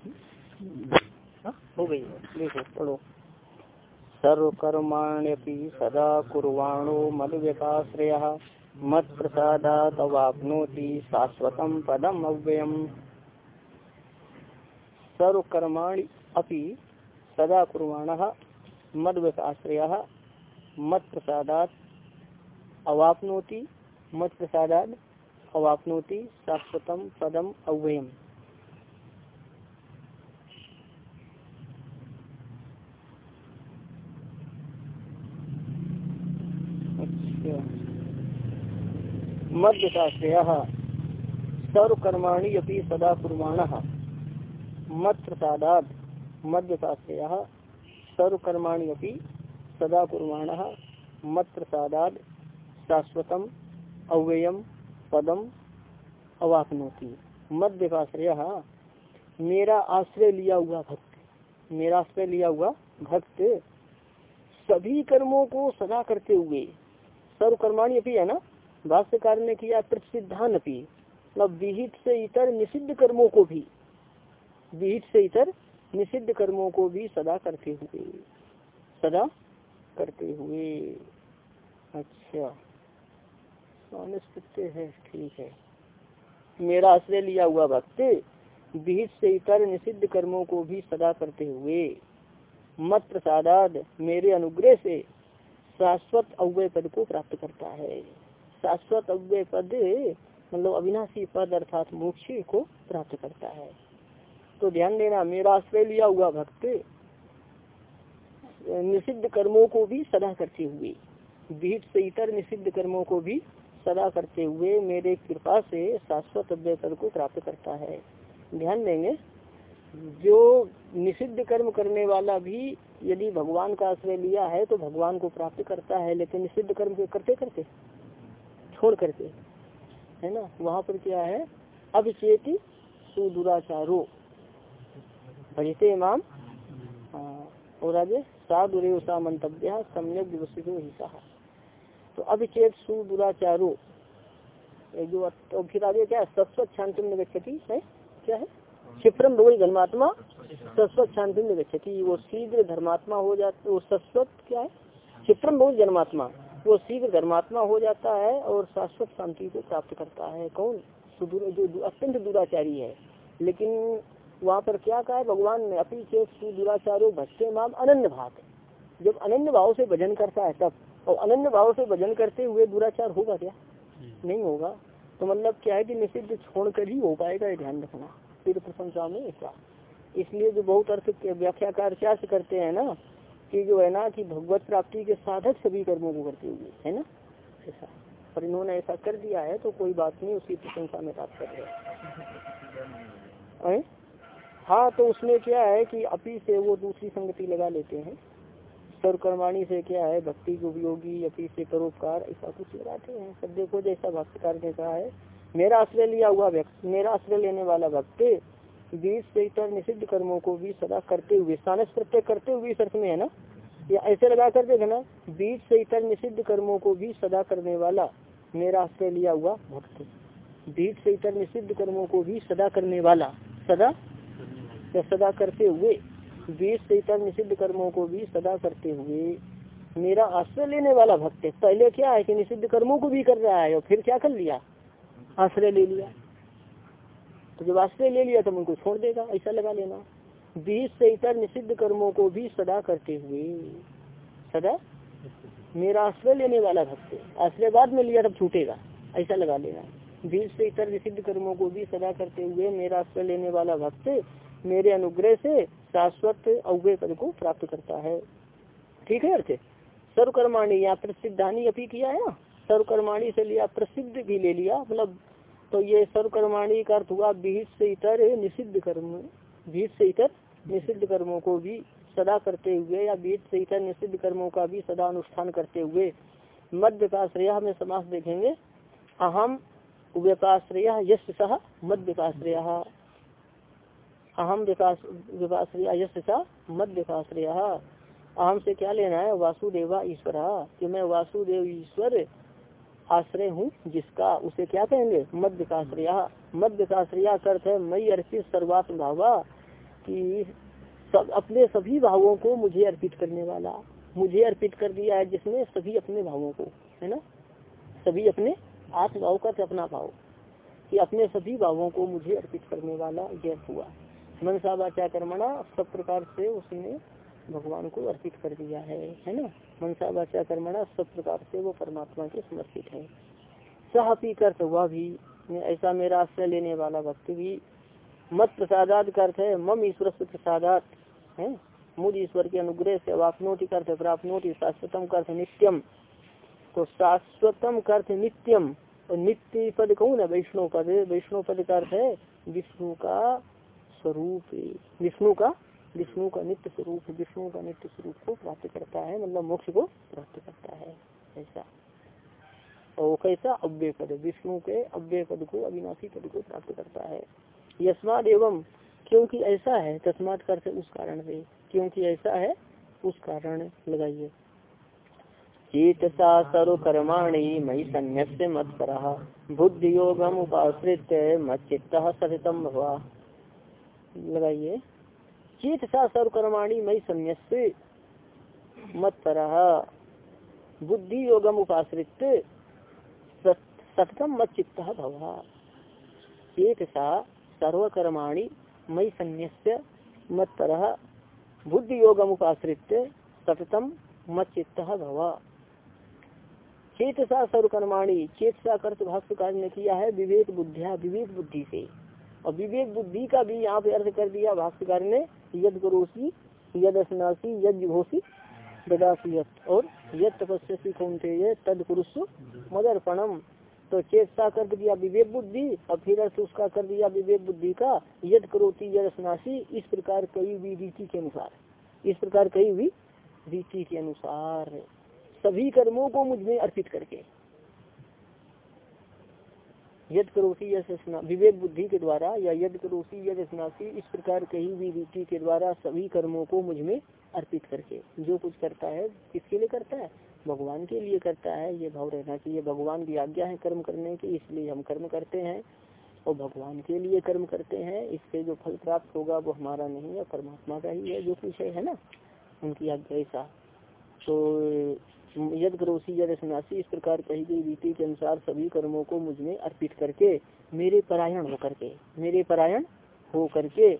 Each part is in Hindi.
हाँ, गई देखो पढ़ो सर्वकर्माण्यपि सदा कुर्वाणो मद व्यपाश्रय मत प्रसादात अवाप्नोति शाश्वतम पदम अव्ययम। सर्वकर्माणि अपि सदा कुर्वाण मद व्यपाश्रय मत प्रसादात अवाप्नोति मत प्रसादात अवाप्नोति शाश्वतम पदम अव्ययम। मध्यशास्त्रय सर्वकर्माणि अपनी सदा कुर्वाण। मत प्रसादाद मध्यशास्त्रय सर्वकर्माणि अपनी सदा कुर्वाण। मत शाश्वतम, अव्ययम, पदम अवापनोति। मध्यपाश्रय मेरा आश्रय लिया हुआ भक्त। मेरा आश्रय लिया हुआ भक्त सभी कर्मों को सदा करते हुए, सर्वकर्माणी अपनी है ना? भाष्यकार ने किया प्रसिद्धान अपनी मतलब विहित से इतर निषिद्ध कर्मों को भी, विहित से इतर निषिद्ध कर्मों को भी सदा करते हुए, सदा करते हुए। अच्छा है, ठीक है। मेरा आश्रय लिया हुआ भक्त विहित से इतर निषिद्ध कर्मों को भी सदा करते हुए, मत प्रसादाद मेरे अनुग्रह से शाश्वत अव्यय पद को प्राप्त करता है। शाश्वत अव्यय पद मतलब अविनाशी पद अर्थात मोक्ष को प्राप्त करता है। तो ध्यान देना, मेरा आश्रय लिया हुआ भक्त, निषिद्ध कर्मों को भी सदा करते हुए भीट से इतर निषिद्ध कर्मों को भी सदा करते हुए मेरे कृपा से शाश्वत अव्यय पद को प्राप्त करता है। ध्यान देंगे, जो निषिद्ध कर्म करने वाला भी यदि भगवान का आश्रय लिया है तो भगवान को प्राप्त करता है, लेकिन निषिद्ध कर्म करते करते छोड़ करके, है ना? वहाँ पर क्या है? अभिचेती सुदुराचारो। भजते इमाम? और आगे, साधुरेव सा मंतव्य सम्यक व्यवस्थित हिस्सा तो अभिचेत सुदुराचारो। जो तो फिर आगे क्या है? सस्वत शांति में गति है? क्या है? क्षिप्रम भगवत धर्मात्मा सस्वत शांति में गति वो शीघ्र धर्मात्मा हो जाते वो सस्वत क्या है? क्षिप्रम भगवत जन्मात्मा वो शीघ्र धर्मात्मा हो जाता है और शाश्वत शांति को प्राप्त करता है। कौन? सुदूर जो अत्यंत दुराचारी है। लेकिन वहाँ पर क्या कहा है? भगवान ने अपनी चेत सुदुराचारो भक्ते माम अनन्य भाग। जब अनन्य भाव से भजन करता है तब और अनन्य भाव से भजन करते हुए दुराचार होगा क्या? नहीं होगा। तो मतलब क्या है कि निषिद्ध छोड़कर ही हो पाएगा ये ध्यान रखना। फिर प्रशंसा में ऐसा। इसलिए जो बहुत अर्थ व्याख्याकार क्या करते हैं ना कि जो है ना कि भगवत प्राप्ति के साधक सभी कर्मों को करते हुए है ना? ऐसा। पर इन्होंने ऐसा कर दिया है तो कोई बात नहीं उसकी प्रशंसा में तात्पर्य है? हाँ तो उसमें क्या है कि अपी से वो दूसरी संगति लगा लेते हैं। सर्वकर्माणी से क्या है, भक्ति के उपयोगी, अपी से परोपकार, ऐसा कुछ लगाते हैं। सब देखो जैसा भाष्यकार ने कहा है, मेरा आश्रय लिया हुआ व्यक्ति, मेरा आश्रय लेने वाला भक्त बीज से इतर निषिद्ध कर्मों को भी सदा करते हुए सानस प्रत्यय करते हुए अर्थ में है ना? या ऐसे लगा कर देखे ना बीज से इतर निषिद्ध कर्मों को भी सदा करने वाला मेरा आश्रय लिया हुआ भक्त। बीज से इतर निषिद्ध कर्मों को भी सदा करने वाला, सदा? या सदा करते हुए बीज से इतर निषिद्ध कर्मों को भी सदा करते हुए मेरा आश्रय लेने वाला भक्त पहले क्या है कि निषिद्ध कर्मों को भी कर रहा है और फिर क्या कर लिया? आश्रय ले लिया। तो जब आश्रय ले लिया तो उनको छोड़ देगा, ऐसा लगा लेना। बीज से इतर निषिद्ध कर्मों को भी सदा करते हुए, सदा मेरा आश्रय लेने वाला भक्त आश्रय बाद में लिया तब छूटेगा, ऐसा लगा लेना। बीज से इतर निषिद्ध कर्मों को भी सदा करते हुए मेरा आश्रय लेने वाला भक्त मेरे अनुग्रह से शाश्वत अव्य पद को प्राप्त करता है। ठीक है, अर्थ सर्वकर्माणी यहाँ प्रसिद्धानी अपी किया है? ना सर्वकर्माणी से लिया, प्रसिद्ध भी ले लिया मतलब तो ये सर्वकर्माणी का अर्थ हुआ विहित से इतर निषिद्ध कर्म विहित से इतर निषिद्ध कर्मों को भी सदा करते हुए या विहित से इतर निषिद्ध कर्मों का भी सदा अनुष्ठान करते हुए मध्य का श्रेय में समास देखेंगे। अहम व्यपाश्रय यश सह मध्य का श्रेय। अहम विकास विकाश्रय यश सह मध्य का श्रेय। अहम से क्या लेना है? वासुदेवा ईश्वर। कि मैं वासुदेव ईश्वर आश्रय हूँ, जिसका उसे क्या कहेंगे? मध्य का आश्रय मध्य का आश्रय अर्थ है मई अर्पित सर्वात्म भावा कि सब, अपने सभी भावों को मुझे अर्पित करने वाला, मुझे अर्पित कर दिया है जिसने सभी अपने भावों को, है ना? सभी अपने आत्मभाव का अपना भाव, कि अपने सभी भावों को मुझे अर्पित करने वाला यह हुआ। मनसा वाचा कर्मणा सब प्रकार से उसने भगवान को अर्पित कर दिया है है ना? मनसा वाचा कर्मणा, सब प्रकार से वो परमात्मा के समर्पित है। सह पी कर हुआ भी, ऐसा मेरा आश्रय लेने वाला भक्त भी, मत प्रसादात का अर्थ है, मम ईश्वर से प्रसादात, है? मुझ ईश्वर के अनुग्रह से वापनोटी अर्थ प्राप्नोटी शाश्वतम अर्थ नित्यम। तो शाश्वतम अर्थ नित्यम, और नित्य पद कौन ना वैष्णव पद वैष्णव पद का अर्थ है, विष्णु का स्वरूप। विष्णु का विष्णु का नित्य स्वरूप, विष्णु का नित्य स्वरूप को प्राप्त करता है मतलब मोक्ष को प्राप्त करता है, ऐसा। और कैसा? अव्य पद। विष्णु के अव्य पद को, अविनाशी पद को प्राप्त करता है। यस्माद एवं, क्योंकि ऐसा है, तस्मात कर उस कारण से। क्योंकि ऐसा है, उस कारण लगाइए। चेतसा संन्यास मत पर बुद्धि योगम उपाश्रित मत चित्त सततम भवा। लगाइए। चेतसा सर्व कर्माणी मई संन्यास मत पर बुद्धि योगम उपाश्रित सततम मत चित्त भवा। चेतसा सर्वकर्माणी मई संन्यास्य। मत तरह बुद्धि योगम उपाश्रित सततम मत चित्त भवा। चेतसा सर्वकर्माणी चेतसा कर्त भाष्यकार ने किया है विवेक बुद्धिया विवेक बुद्धि से। और विवेक बुद्धि का भी यहाँ पे अर्थ कर दिया भाष्यकार ने यद यद ददासी और यद कौनते तद पुरुष तो चेतसा कर दिया विवेक बुद्धि और फिर अर्थ उसका कर दिया विवेक बुद्धि का, यद करोती, यद स्नासी इस प्रकार कई भी रीति के अनुसार। इस प्रकार कई भी रीति के अनुसार। सभी कर्मों को मुझमें अर्पित करके। यद करोसी यद विवेक बुद्धि के द्वारा या यद करोसी यद स्नासी इस प्रकार कहीं भी रीति के द्वारा सभी कर्मों को मुझमें अर्पित करके। जो कुछ करता है, किसके लिए करता है? भगवान के लिए करता है। ये भाव रहना चाहिए। भगवान की आज्ञा है कर्म करने की, इसलिए हम कर्म करते हैं और भगवान के लिए कर्म करते हैं। इससे जो फल प्राप्त होगा, वो हमारा नहीं है, परमात्मा का ही है, जो कुछ है ना, उनकी आज्ञा ऐसा तो यद करोसी यद सन्यासी, इस प्रकार कही गई रीति के अनुसार सभी कर्मों को मुझमें अर्पित करके, मेरे परायण हो करके मेरे परायण हो करके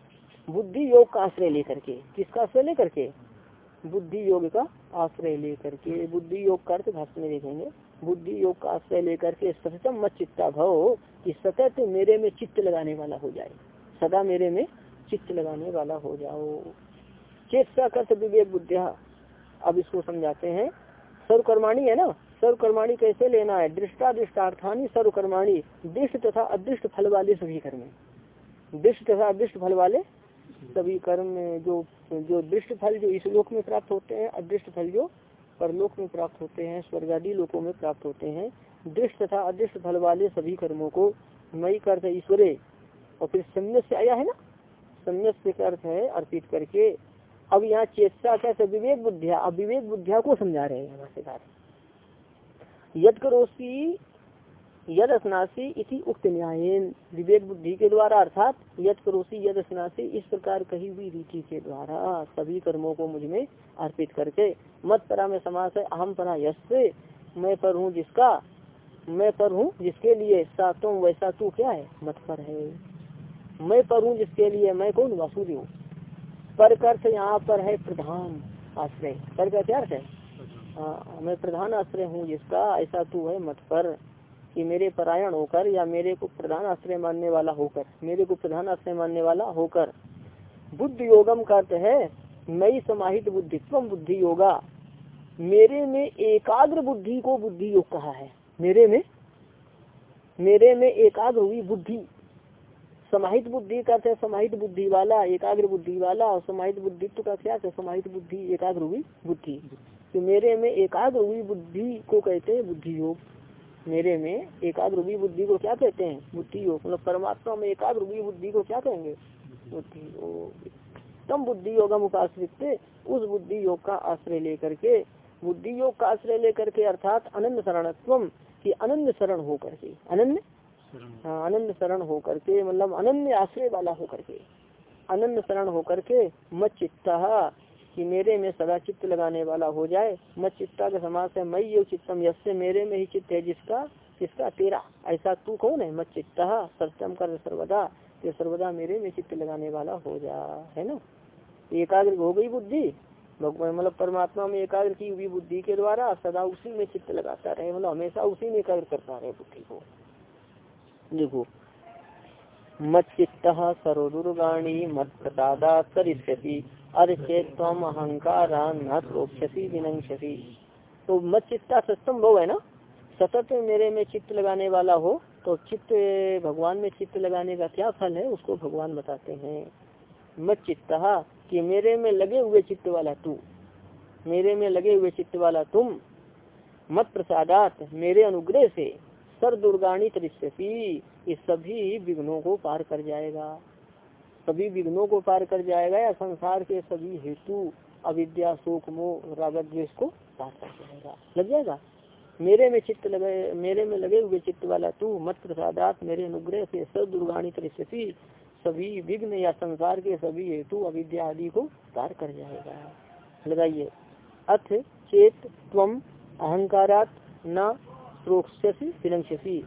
बुद्धि योग का आश्रय लेकर के, किसका आश्रय लेकर के? बुद्धि योग का आश्रय लेकर के, बुद्धि योग का अर्थ भाषण में देखेंगे, बुद्धि योग का आश्रय लेकर के सततम मत चित्ता भव कि सतत मेरे में चित्त लगाने वाला हो जाए, सदा मेरे में चित्त लगाने वाला हो जाओ। चेत चेतसा कर्त विवेक बुद्धिया, अब इसको समझाते हैं। सर्वकर्माणी है ना? सर्वकर्माणी कैसे लेना है? दृष्टा दृष्टार्थानी सर्वकर्माणी। दृष्ट तथा अदृष्ट फल वाले सभी कर्म दृष्ट तथा अदृष्ट फल वाले सभी कर्म जो जो दृष्ट फल जो इस लोक में प्राप्त होते हैं, अदृष्ट फल जो परलोक में प्राप्त होते हैं, स्वर्गादि लोकों में प्राप्त होते हैं, दृष्ट तथा अदृष्ट फल वाले सभी कर्मों को मई अर्थ ईश्वरे। और फिर संन्यास से आया है ना? संन्यास से अर्थ है अर्पित करके अब यहाँ चेतसा कैसे? विवेक बुद्धिया, अब विवेक बुद्धिया को समझा रहे हैं भाष्यकार यद करोसी, यद स्नासी इसी उक्त न्याय विवेक बुद्धि के द्वारा अर्थात यद करोसी, यद स्नासी इस प्रकार कही हुई रीति के द्वारा सभी कर्मों को मुझमें अर्पित करके, मत परा में समास है, अहम परा यश मैं पर हूँ जिसका, मैं पर हूँ जिसके लिए सातों वैसा तू क्या है? मत पर है। मैं पर हूँ जिसके लिए, मैं कौन? वासुदेव। पर अर्थ यहाँ पर है प्रधान आश्रय। पर का क्या अर्थ है हाँ मैं प्रधान आश्रय हूँ जिसका ऐसा तू है मत पर कि मेरे परायण होकर या मेरे को प्रधान आश्रय मानने वाला होकर, मेरे को प्रधान आश्रय मानने वाला होकर। बुद्ध योगम का अर्थ है, नई समाहित बुद्धित्व बुद्धि योगा। मेरे में एकाग्र बुद्धि को बुद्धि योग कहा है। मेरे में? मेरे में एकाग्र हुई बुद्धि। समाहित बुद्धि का अर्थ समाहित बुद्धि वाला, एकाग्र बुद्धि वाला और समाहित बुद्धित्व का क्या है समाहित बुद्धि, एकाग्र हुई बुद्धि। तो मेरे में एकाग्र हुई बुद्धि को कहते हैं बुद्धि योग। मेरे में एकाग्र हुई बुद्धि को क्या कहते हैं? बुद्धि योग। मतलब परमात्मा में एकाग्र हुई बुद्धि को क्या कहेंगे? बुद्धि योग। तम बुद्धि योगम उपाश्रित उस बुद्धि योग का आश्रय लेकर के, बुद्धि योग का आश्रय लेकर के अर्थात अनंत शरणत्व की अनंत शरण हो करके अनन्य हाँ। अनंत शरण हो करके मतलब अनन्य आश्रय वाला हो करके अनंत शरण होकर के मत चित्ता कि मेरे में सदा चित्त लगाने वाला हो जाए। मत चित्ता के समाज है मई ये चित्तम यसे मेरे में ही चित्त है जिसका किसका तेरा। ऐसा तू कौन है? मत चित्ता, सत्यम कर सर्वदा ये सर्वदा मेरे में चित्त लगाने वाला हो जा। है ना? एकाग्र हो गई बुद्धि। भगवान मतलब परमात्मा में एकाग्र की हुई बुद्धि के द्वारा सदा उसी में चित्त लगाता रहे मतलब हमेशा उसी में एकाग्र करता रहे बुद्धि को। देखो मत चित्त सर्वदुर्गाणी मत प्रसादा तरिष्यति अर्चेत्वम अहंकार न प्रोक्षसी विनंक्षसी तो चित्ता सस्तम भव है ना? सतत मेरे में चित्त लगाने वाला हो तो चित्त भगवान में चित्त लगाने का क्या फल है, उसको भगवान बताते हैं। मत चित्ता कि मेरे में लगे हुए चित्त वाला तू, मेरे में लगे हुए चित्त वाला तुम मत प्रसादात मेरे अनुग्रह से सर दुर्गाणी तरिष्यसी इस सभी विघ्नों को पार कर जाएगा। सभी विघ्नों को पार कर जाएगा या संसार के सभी हेतु, अविद्या, शोक, मोह रागत द्वेष को पार कर जाएगा। लग जाएगा? मेरे में चित्त लगे, मेरे में लगे हुए चित्त वाला तू, मत प्रसादात, मेरे अनुग्रह से सब दुर्गाणी तरिष्यसी, सभी विघ्न या संसार के सभी हेतु, अविद्या आदि को पार कर जाएगा। लगाइए। अथ चेत तम अहंकारात न विनक्षसी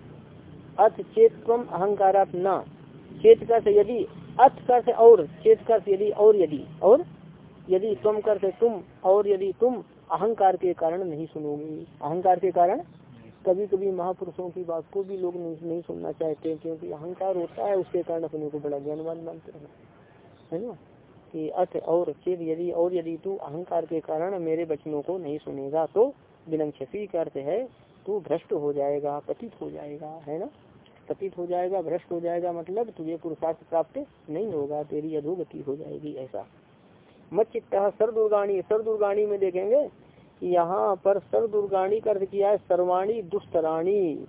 अथ चेत तम अहंकारात न। चेत का से यदि अथ कर से और चेत कर से यदि और यदि। और? यदि तुम कर से तुम और यदि तुम अहंकार के कारण नहीं सुनोगी। अहंकार के कारण? कभी कभी महापुरुषों की बात को भी लोग नहीं, नहीं सुनना चाहते क्योंकि अहंकार होता है उसके कारण अपने को बड़ा ज्ञानवान मानते हैं। है ना? कि अथ और चेत यदि और यदि तू अहंकार के कारण मेरे बचनों को नहीं सुनेगा तो विनक्षसी का अर्थ है? तू भ्रष्ट हो जाएगा, पतित हो जाएगा, है ना? पतित हो जाएगा, भ्रष्ट हो जाएगा मतलब तुझे पुरुषार्थ प्राप्त नहीं होगा, तेरी अधोगति हो जाएगी ऐसा। मत चित्ता सर दुर्गाणी सर दुर्गाणी में देखेंगे यहाँ पर सर दुर्गाणी का अर्थ किया है, सर्वाणी दुष्टराणी,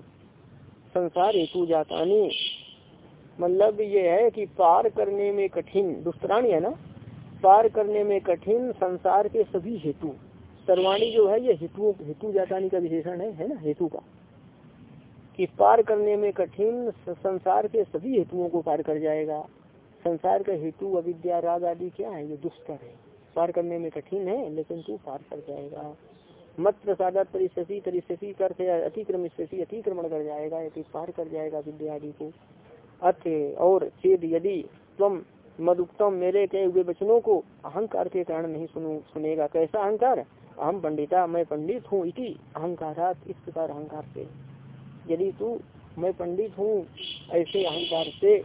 संसार हेतु जातानी। मतलब ये है कि पार करने में कठिन, दुष्टराणी है ना? पार करने में कठिन संसार के सभी हेतु। सर्वाणी जो है, ये हेतु हेतु जातानी का विशेषण है है ना, हेतु का। कि पार करने में कठिन संसार के सभी हेतुओं को पार कर जाएगा। संसार का हेतु, अविद्या, राग आदि क्या है, ये दुष्कर है। पार करने में कठिन है, लेकिन तू पार कर जाएगा। मत प्रसादा परिस्थिति परिस्थिति करते अतिक्रम, स्थिति अतिक्रमण कर जाएगा यदि पार कर जाएगा विद्या आदि को। अर्थ और चेद यदि तुम मदुक्तम मेरे कहे हुए वचनों को अहंकार के कारण नहीं सुनो, सुनेगा। कैसा अहंकार? अहम पंडिता मैं पंडित हूँ इति अहंकारात, इस प्रकार अहंकार से। यदि तू, मैं पंडित हूँ, ऐसे अहंकार से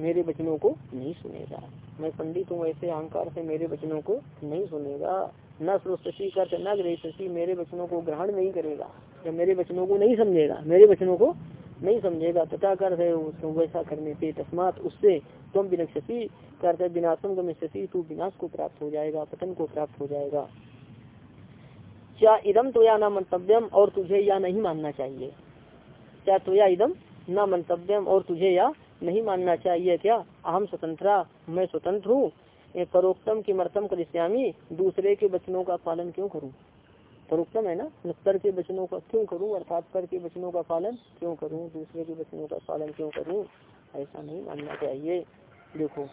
मेरे वचनों को नहीं सुनेगा। मैं पंडित हूँ, ऐसे अहंकार से मेरे वचनों को नहीं सुनेगा। न श्रोष्टी कर, न ग्रही मेरे वचनों को ग्रहण नहीं करेगा, या मेरे वचनों को नहीं समझेगा, मेरे वचनों को नहीं समझेगा। तथा कर वैसा करने से तस्मात उससे तुम विनक्षसी कर विनाशम गमिष्यसी तू विनाश को प्राप्त हो जाएगा, पतन को प्राप्त हो जाएगा। क्या इदम तो या न मंतव्यम और तुझे या नहीं मानना चाहिए? क्या तो या इदम न मंतव्यम और तुझे या नहीं मानना चाहिए क्या? अहम स्वतंत्र, मैं स्वतंत्र हूँ। परोक्तम की मर्तम करिष्यामी दूसरे के वचनों का पालन क्यों करूँ? परोक्तम है ना? कर के वचनों का क्यों करूँ? अर्थात कर के वचनों का पालन क्यों करूँ? दूसरे के वचनों का पालन क्यों करूँ? ऐसा नहीं मानना चाहिए। देखो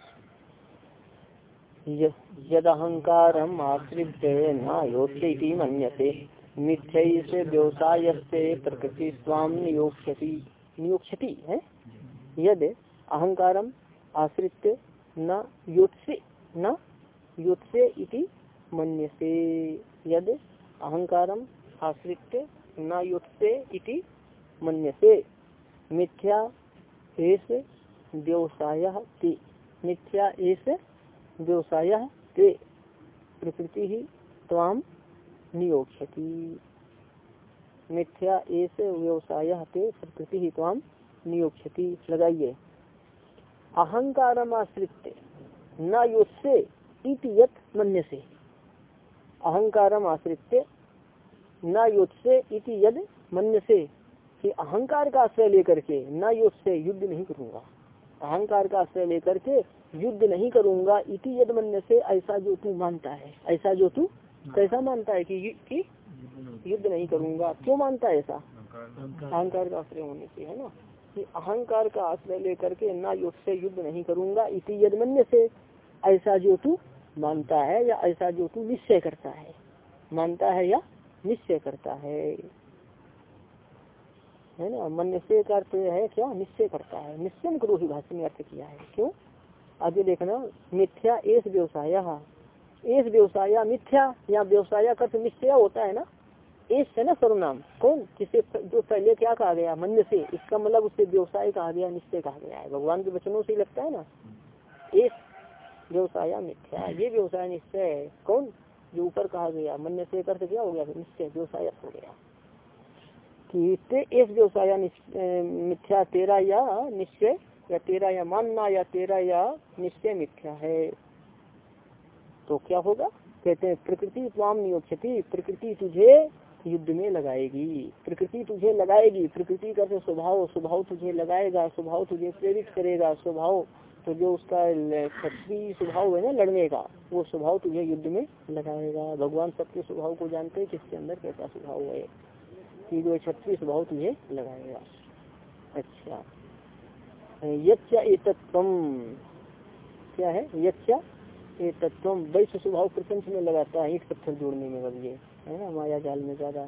यद अहंकार आश्रित नायोत्य मन्यते। मिथ्य से व्यवसाय से प्रकृति स्वाम नियोक्षति है? यद अहंकारम आश्रित न योत्से न युत्से इति मन्यसे यद अहंकारम आश्रित न युत्से इति मन्यसे मिथ्या एस व्यवसाय मिथ्या एस व्यवसाय ते प्रकृति ही ताम नियोक्षति मिथ्या एस व्यवसाय ते प्रकृति ही ताम नियोक्षति लगाइए। अहंकारम आश्रित न युत्से यत मन्य से अहंकारम आश्रित न युत्से इति यद मन्य से कि अहंकार का आश्रय लेकर के, न युद्ध युद्ध नहीं करूँगा। अहंकार का आश्रय लेकर के युद्ध नहीं करूँगा इति यद मन्य से ऐसा जो तू मानता है। ऐसा जो तू कैसा मानता है कि, कि युद्ध नहीं करूँगा? क्यों मानता है ऐसा? अहंकार। का आश्रय होने से है ना? कि अहंकार का आश्रय लेकर के ना युद्ध से युद्ध नहीं करूँगा इसी यदमन्य से ऐसा जो तू मानता है या ऐसा जो तू निश्चय करता है। मानता है या निश्चय करता है। है ना? मन से का अर्थ है क्या? निश्चय करता है। निश्चय करो ही भाषण में अर्थ किया है। क्यों? आगे देखना, मिथ्या एस व्यवसाय एस व्यवसाय मिथ्या या व्यवसाय का निश्चय होता है ना? एस है ना सर्वनाम कौन? जिसे जो पहले क्या कहा गया? मन से। इसका मतलब उससे व्यवसाय कहा गया, निश्चय कहा गया है। भगवान के वचनों से लगता है ना? एस व्यवसाय मिथ्या। ये व्यवसाय निश्चय है। कौन? जो ऊपर कहा गया। मन से करते क्या हो गया? निश्चय व्यवसाय हो गया। कि इस व्यवसाय मिथ्या तेरा या निश्चय या तेरा या मानना या तेरा या निश्चय मिथ्या है। तो क्या होगा? कहते हैं, प्रकृति स्वाम नियोक्षति प्रकृति तुझे युद्ध में लगाएगी। प्रकृति तुझे लगाएगी, प्रकृति का स्वभाव स्वभाव तुझे लगाएगा, स्वभाव तुझे प्रेरित करेगा, स्वभाव तो जो उसका क्षत्रिय स्वभाव है ना लड़ने का वो स्वभाव तुझे युद्ध में लगाएगा। भगवान सबके स्वभाव को जानते हैं, किसके अंदर कैसा स्वभाव है? कि जो क्षत्रिय स्वभाव तुझे लगाएगा। अच्छा। क्या है? वैश्य स्वभाव प्रपंच में लगाता है ईट पत्थर जोड़ने में बस है ना? माया जाल में ज़्यादा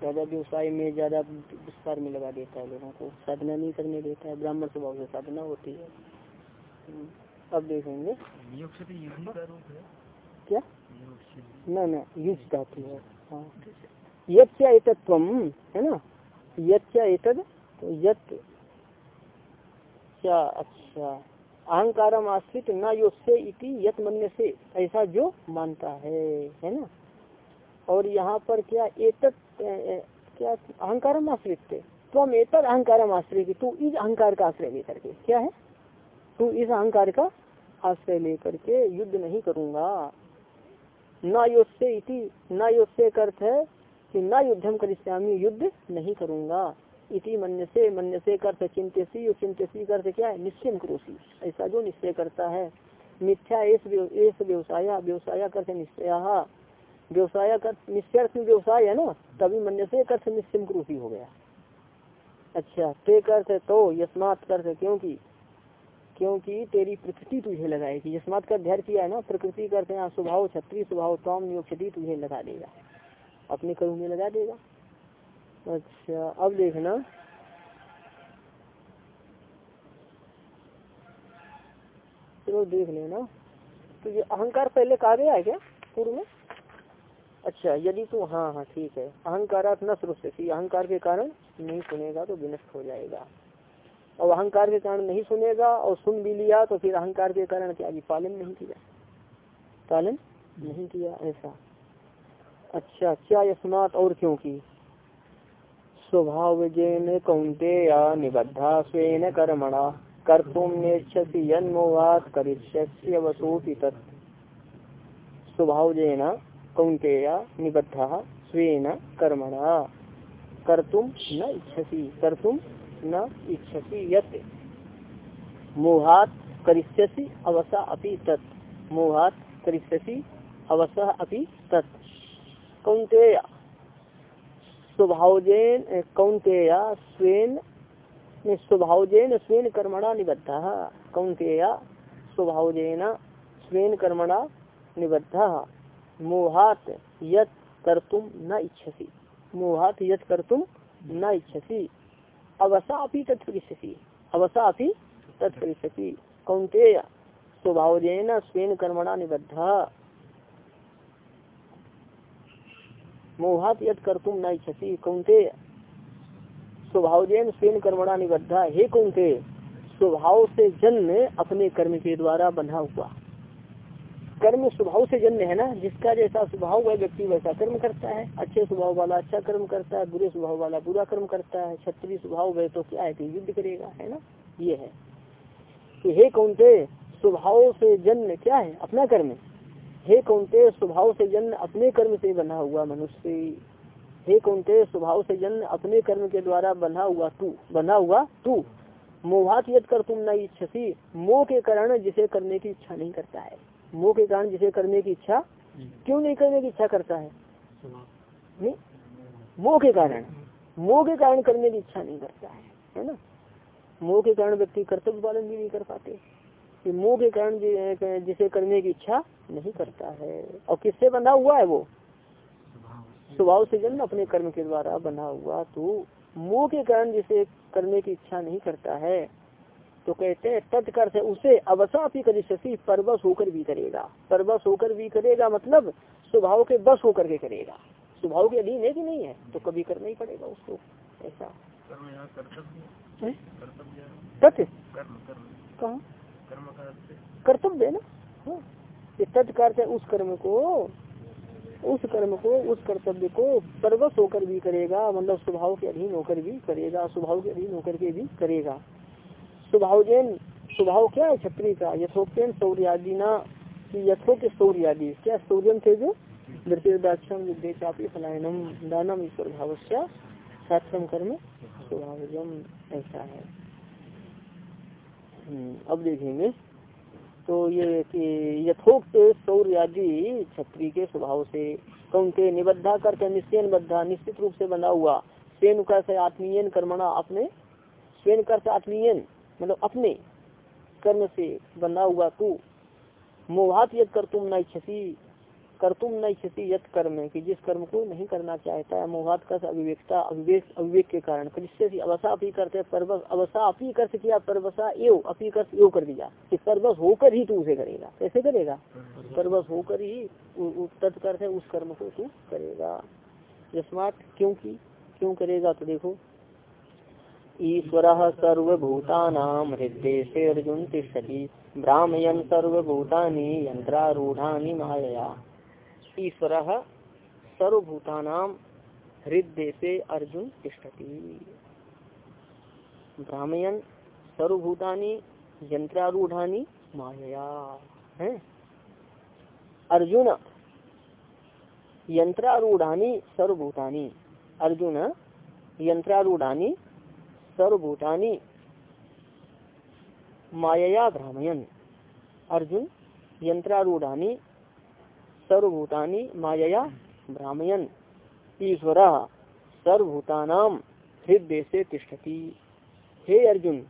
ज़्यादा व्यवसाय में ज़्यादा विस्तार में लगा देता है लोगों को। साधना नहीं करने देता है। ब्राह्मण स्वभाव से साधना होती है। अब देखेंगे। क्या? न धातु है। हाँ। यच्चा एतत्व है ना? यच्चा एतद तो यत क्या अच्छा। अहंकारम आश्रित न योस्य इति यत मन से, ऐसा जो मानता है है ना? और यहाँ पर क्या एतत क्या अहंकारम आश्रित थे तो हम एतद अहंकारम आश्रय तू इस अहंकार का आश्रय लेकर के, क्या है? तू इस अहंकार का आश्रय लेकर के युद्ध नहीं करूँगा। न योस्य इति, न योस्य अर्थ है कि न युद्धम करिष्यामी, युद्ध नहीं करूँगा। इति मन से मन से कर्थ चिंतसी और चिंतसी कर्थ क्या है? निश्चय करोसी ऐसा जो निश्चय करता है। मिथ्या व्यवसाय व्यवसाय कर्थ निश्चय। व्यवसाय कर निश्चय व्यवसाय है ना? तभी मन से कर्थ निश्चय करोसी हो गया। अच्छा ते कर्थ तो यस्मात कर्थ क्योंकि? क्योंकि तेरी प्रकृति तुझे लगाएगी। यशमात का ध्यान किया है ना? प्रकृति करते हैं स्वभाव छत्री स्वभाव तम नियोक्षति तुझे लगा देगा। अपने कर्म में लगा देगा। अच्छा अब देखना। चलो देख लेना। तो ये अहंकार पहले कहा गया है क्या, पूर्व में? अच्छा यदि तो हाँ हाँ ठीक है। अहंकारात न श्रुष्टि अहंकार के कारण नहीं सुनेगा तो विनष्ट हो जाएगा। और अहंकार के कारण नहीं सुनेगा और सुन भी लिया तो फिर अहंकार के कारण क्या जी पालन नहीं किया? पालन नहीं किया, ऐसा। अच्छा क्या यस्मात और क्योंकि स्वभाव कौंते या निबद्धा स्वेन कर्मणा। कर्तुम नेच्छति यन्मोवात करिष्य वसोपि तत्। स्वभाव जेन कौंतेया निबद्धा स्वेन कर्मणा। कर्तुम न इच्छसी कर्तुम न इच्छसी यत। मोहात करिष्यसि अवसा अपि तत्। मोहात करिष्यसि अवसा अपि तत्। कौंतेया स्वभावजेन कौंतेया स्वेन स्वभावजेन स्वेन कर्मणा निबद्ध। कौंतेया स्वभावजेन स्वेन कर्मणा निबद्ध। मोहात यत कर्तुम न इच्छसी। मोहात यत कर्तुम न इच्छसी। अवसा अपनी तत्परिष्यति अवसा अपनी तत्परिष्यति कौंतेय स्वभावजेन स्वेन कर्मणा निबद्ध। मोहात यद कर तुम न इच्छति कौनते? स्वभावजेन स्वेन कर्मणा निबद्धा। हे कौनते? स्वभाव से जन्म अपने कर्म के द्वारा बंधा हुआ। कर्म स्वभाव से जन्म है ना? जिसका जैसा स्वभाव है व्यक्ति वैसा कर्म करता है। अच्छे स्वभाव वाला अच्छा कर्म करता है, बुरे स्वभाव वाला बुरा कर्म करता है, क्षत्रिय स्वभाव है तो क्या है कि युद्ध करेगा, है ना? ये है। कि हे कौनते, स्वभाव से जन्म क्या है? अपना कर्म हे कौनते स्वभाव से जन्म अपने कर्म से बना हुआ मनुष्य? हे कौनते स्वभाव से जन्म अपने कर्म के द्वारा बना हुआ तू? बना हुआ तू? मोहात यद कर तुम न इच्छसी, मोह के कारण जिसे करने की इच्छा नहीं करता है। मोह के कारण जिसे करने की इच्छा क्यों नहीं करने की इच्छा करता है? मोह के कारण। मोह के कारण करने की इच्छा नहीं करता है है ना? मोह के कारण व्यक्ति कर्तव्य पालन भी नहीं कर पाते। कि मोह के कारण जिसे करने की इच्छा नहीं करता है। और किससे बंधा हुआ है वो? स्वभाव से जन्म अपने कर्म के द्वारा बना हुआ। तो मोह के कारण जिसे करने की इच्छा नहीं करता है तो कहते हैं तत्कर से उसे अवसा भी करिष्यसी परबस होकर भी करेगा। परबस होकर भी करेगा मतलब स्वभाव के बस होकर के करेगा। स्वभाव के अधीन है कि नहीं है तो कभी करना ही पड़ेगा उसको ऐसा। तथ्य? कहा? कर्तव्य ना? हाँ। तत्कार से उस कर्म को, उस कर्म को, उस कर्तव्य को परवश होकर भी करेगा मतलब स्वभाव के अधीन होकर भी करेगा, स्वभाव के अधीन होकर के भी करेगा। स्वभाव जैन, स्वभाव क्या है छत्री का? यथोक्तन सौर्यादि ना यथोक्त सौर्यादि क्या सौर्यम थे जो? मृत्युदाक्षम युद्धे चापी फलायनम, दानम ईश्वर भावस्या कर्म, स्वभावजम, ऐसा है। अब देखेंगे। तो ये कि यथोक्त सौर आदि छत्री के स्वभाव से कौन के निबद्धा करके निश्चय बद्धा, निश्चित रूप से बना हुआ। स्वयं कर से आत्मीयन कर्मणा अपने। स्वयं कर से आत्मीयन मतलब अपने कर्म से बना हुआ तू। मोहात यद कर तुम न इच्छसी। कर तुम न इच्छसी यत कर्म, कि जिस कर्म को नहीं करना चाहता है, मोहात का अविवेकता, अविवेक अविवेक के कारण। किससे अवसा अपी करते अवसा अपी कर किया परबसा एव, अपी कर एव कर दिया, कि परबस होकर ही तू उसे करेगा। कैसे करेगा? परबस होकर ही तत्कर उस कर्म को तू करेगा। यस्मात क्योंकि, क्यों करेगा तो देखो। ईश्वर सर्वभूतानाम हृदय से अर्जुन तिष्ठति ब्राह्मयन सर्वभूतानि यंत्रारूढ़ानि माया ईश्वर सर्वभूतानाम हृदय से अर्जुन तिष्ठति। ब्राह्मयन, सर्वभूतानि, यंत्रारूढ़ानि माया है? अर्जुन, यंत्रारूढ़ानि, सर्वभूतानि। अर्जुन, यंत्रारूढ़ानि, सर्वभूतानि। माया भ्रामयन अर्जुन, यंत्रारूढ़ानि सर्वभूतानि माया भ्रामयन। ईश्वर सर्वभूतानाम हृदय से तिष्ठति। हे अर्जुन,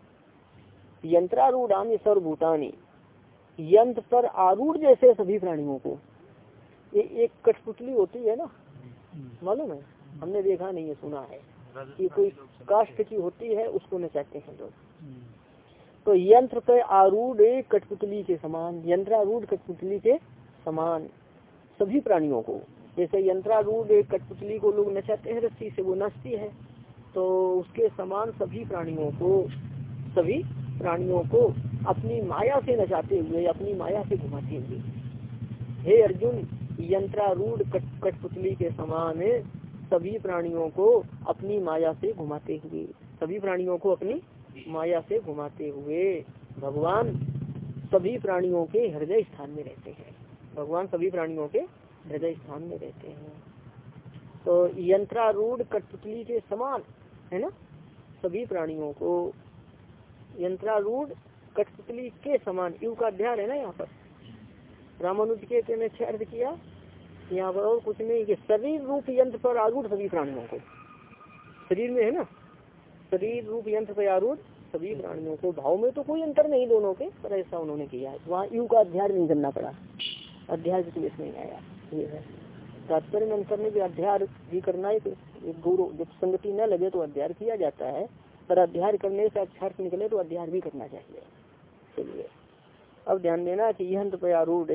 यंत्रारूढ़ानि सर्वभूतानि, यंत्र पर आरूढ़ जैसे सभी प्राणियों को, ये एक कठपुतली होती है ना? मालूम है? हमने देखा नहीं है, सुना है। कि कोई काष्ट की होती है, उसको नचाते हैं लोग। तो यंत्र पर आरूढ़ कठपुतली के समान, यंत्रारूढ़ कठपुतली के समान। सभी प्राणियों को। जैसे यंत्रारूढ़ कठपुतली को लोग नचाते हैं, रस्सी से वो नचती है। तो उसके समान सभी प्राणियों को, सभी प्राणियों को अपनी माया से नचाते हुए, अपनी माया से घुमाते हुए। हे अर्जुन, यंत्रारूढ़ कठपुतली के समान सभी प्राणियों को अपनी माया से घुमाते हुए, सभी प्राणियों को अपनी माया से घुमाते हुए, भगवान सभी प्राणियों के हृदय स्थान में रहते हैं। भगवान सभी प्राणियों के हृदय स्थान में रहते हैं। तो यंत्रारूढ़ कठपुतली के समान, है ना? सभी प्राणियों को यंत्रारूढ़ कठपुतली के समान, यू का अध्याय है ना यहाँ पर? रामानुज के ने अर्थ किया, यहाँ पर और कुछ नहीं, कि शरीर रूप यंत्र पर आरूढ़ सभी प्राणियों को। शरीर में है ना? शरीर रूप यंत्र पर आरूढ़ सभी प्राणियों को। भाव में तो कोई अंतर नहीं दोनों के, पर ऐसा उन्होंने किया है। वहाँ यू का अध्ययन नहीं करना पड़ा। अध्याय क्लेश नहीं आया। ये है। तात्पर्य में में भी अध्याय भी करना है गुरु, जब संगति न लगे तो अध्याय किया जाता है, पर अध्याय करने से अक्षार्थ निकले तो अध्याय भी करना चाहिए। चलिए। अब ध्यान देना कि यह प्रयारूढ़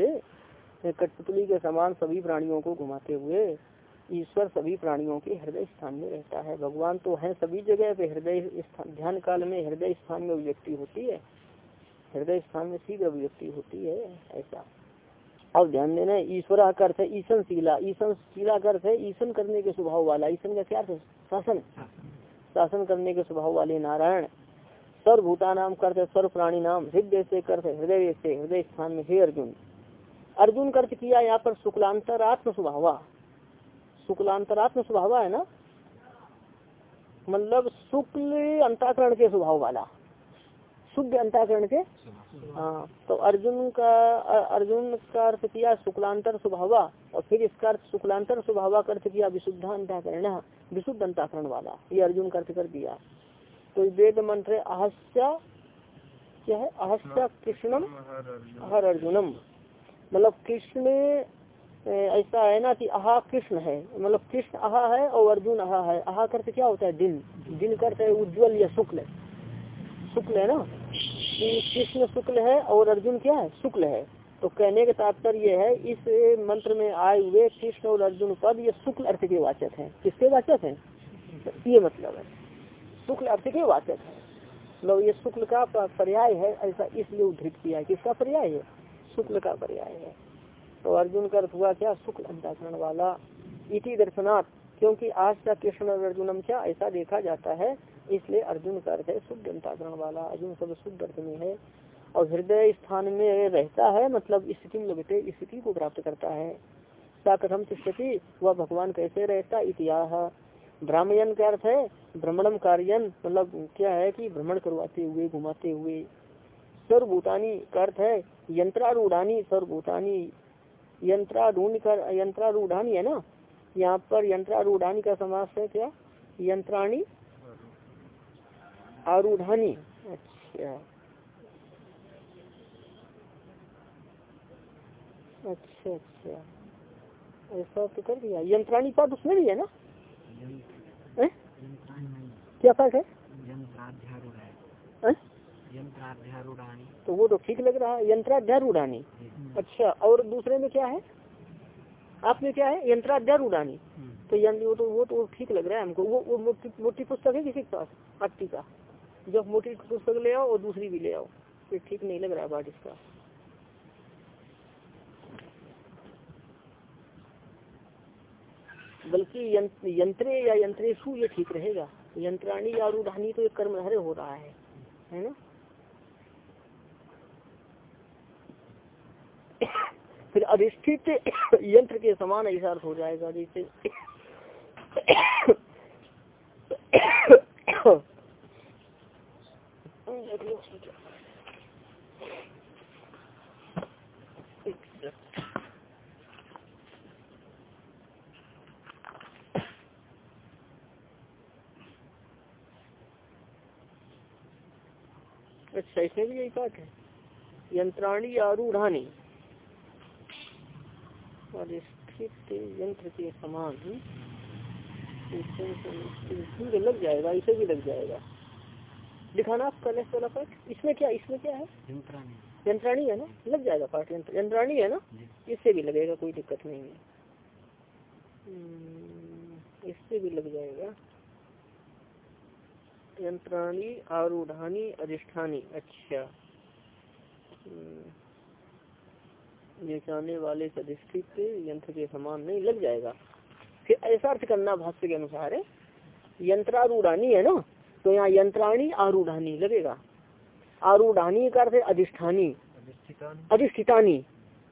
कठपुतली के समान सभी प्राणियों को घुमाते हुए ईश्वर सभी प्राणियों के हृदय स्थान में रहता है। भगवान तो है सभी जगह पे हृदय स्थान, ध्यान काल में हृदय स्थान में अभिव्यक्ति होती है। हृदय स्थान में शीघ्र अभिव्यक्ति होती है, ऐसा। अब ध्यान देना ईश्वर का अर्थ है ईशन शीला। ईशन शीला अर्थ है ईशन करने के स्वभाव वाला। ईशन का क्या अर्थ शासन। शासन करने के स्वभाव वाले नारायण। सर्वभूता नाम करते सर्व प्राणी नाम। हृदय से करते हृदय से। हृदय स्थान में हे अर्जुन। अर्जुन कर्त किया यहाँ पर शुक्लांतरात्म स्वभाव। शुक्लांतरात्म स्वभाव है ना? मतलब शुक्ल अंताकरण के स्वभाव वाला। शुद्ध अंताकरण के? हाँ तो अर्जुन का अर्जुन का अर्थ किया शुक्लांतर स्वभाव, और फिर इसका अर्थ शुक्लांतर स्वभाव का अर्थ किया विशुद्ध अंताकरण विशुद्ध अंताकरण वाला। ये अर्जुन का अर्थ कर दिया। तो वेद मंत्र अहस्या, क्या है? अहस्या कृष्णम, हर अर्जुनम। मतलब कृष्ण ऐसा है ना कि अहा कृष्ण है। मतलब कृष्ण अहा है और अर्जुन अहा है। आहा करते क्या होता है? दिन। दिन करते उज्जवल या शुक्ल। शुक्ल है ना? कृष्ण शुक्ल है और अर्जुन क्या है? शुक्ल है। तो कहने का तात्पर्य है, इस मंत्र में आए हुए कृष्ण और अर्जुन पद, ये शुक्ल अर्थ के वाचक हैं। किसके वाचक हैं? ये मतलब है। शुक्ल अर्थ के वाचक है। मतलब ये शुक्ल का पर्याय है, ऐसा इसलिए उद्धृत किया है किसका पर्याय है। शुक्ल का पर्याय है। तो अर्जुन का अर्थ हुआ क्या? शुक्ल अंताकरण वाला। इति दर्शनाथ क्योंकि आज का कृष्ण और अर्जुनम क्या? ऐसा देखा जाता है इसलिए अर्जुन का अर्थ है, शुद्ध अंताकरण वाला। अर्जुन सब शुद्ध अर्थ में है और हृदय स्थान में रहता है मतलब स्थिति में लगते स्थिति को प्राप्त करता है। सा कथम स्थिति वह भगवान कैसे रहता इतिहास। ब्राह्मण का अर्थ है, भ्रमणम कार्यन मतलब क्या है कि भ्रमण करवाते हुए, घुमाते हुए। सर्वभूतानी का अर्थ है, यंत्रारूढ़ानी, सर्वभूतानी। यंत्रारूढ़ कर यंत्रारूढ़ानी है ना? यहाँ पर यंत्रारूढ़ानी का समास है क्या? यंत्राणी आरूढ़ानी। अच्छा। अच्छा अच्छा। ऐसा तो कर दिया। यंत्राणी पद उसमें भी है ना? क्या पाठ है? तो वो तो ठीक लग रहा है। यंत्राध्यार उड़ानी अच्छा और दूसरे में क्या है? आप में क्या है? यंत्राध्यार उड़ानी तो यंत्र वो तो वो तो ठीक लग रहा है हमको। वो वो मोटी, मोटी पुस्तक है किसी के पास? अट्टी का। जब मोटी पुस्तक ले आओ और दूसरी भी ले आओ। फिर ठीक नहीं लग रहा बात इसका। बल्कि यंत्रे या यंत्रेशु ये ठीक रहेगा। यंत्राणी या रूढ़ानी तो एक कर्मधारे हो रहा है। है ना? फिर अधिष्ठित यंत्र के समान ऐसा हो जाएगा, जैसे अच्छा इसमें भी यही बात है। यंत्राणी आरूढ़ानी स्थित यंत्र के समान लग जाएगा, इसे भी लग जाएगा। दिखाना आप कल वाला पाठ। इसमें क्या इसमें क्या है? यंत्राणी। है ना? लग जाएगा पाठ यंत्राणी है ना? इससे भी लगेगा कोई दिक्कत नहीं है। हम्म, इससे भी लग जाएगा। यंत्राणी आरूढ़ानी अधिष्ठानी। अच्छा। ये चाहने वाले अधिष्ठित यंत्र के समान नहीं लग जाएगा। फिर ऐसा अर्थ करना भाष्य के अनुसार है। यंत्रारूढ़ानी है ना? तो यहाँ यंत्राणी आरूढ़ानी लगेगा। आरूढ़ानी का अर्थ अधिष्ठानी। अधिष्ठितानी।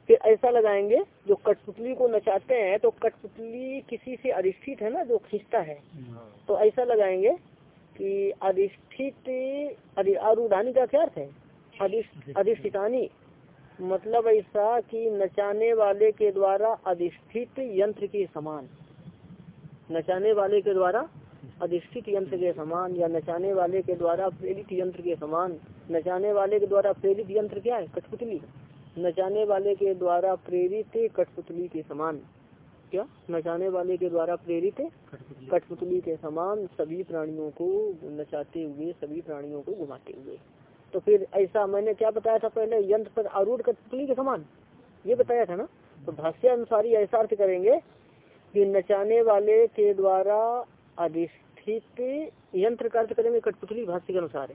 फिर ऐसा लगाएँगे जो कठपुतली को नचाते हैं तो कठपुतली किसी से अधिष्ठित है ना जो खींचता है। तो ऐसा लगाएँगे कि अधिष्ठित आरूढ़ानी का क्या अर्थ है? अधिष्ठितानी। मतलब ऐसा कि नचाने वाले के द्वारा अधिष्ठित यंत्र के समान। नचाने वाले के द्वारा अधिष्ठित यंत्र के समान या नचाने वाले के द्वारा प्रेरित यंत्र के समान। नचाने वाले के द्वारा प्रेरित यंत्र क्या है? कठपुतली। नचाने वाले के द्वारा प्रेरित कठपुतली के समान। क्या? नचाने वाले के द्वारा प्रेरित कठपुतली। के समान सभी प्राणियों को नचाते हुए सभी प्राणियों को घुमाते हुए। तो फिर ऐसा मैंने क्या बताया था पहले? यंत्र पर आरूढ़ कठपुतली के समान। ये बताया था ना? तो भाष्य अनुसार ऐसा अर्थ करेंगे कि नचाने वाले के द्वारा अधिष्ठित यंत्र का करेंगे कठपुतली भाष्य के अनुसार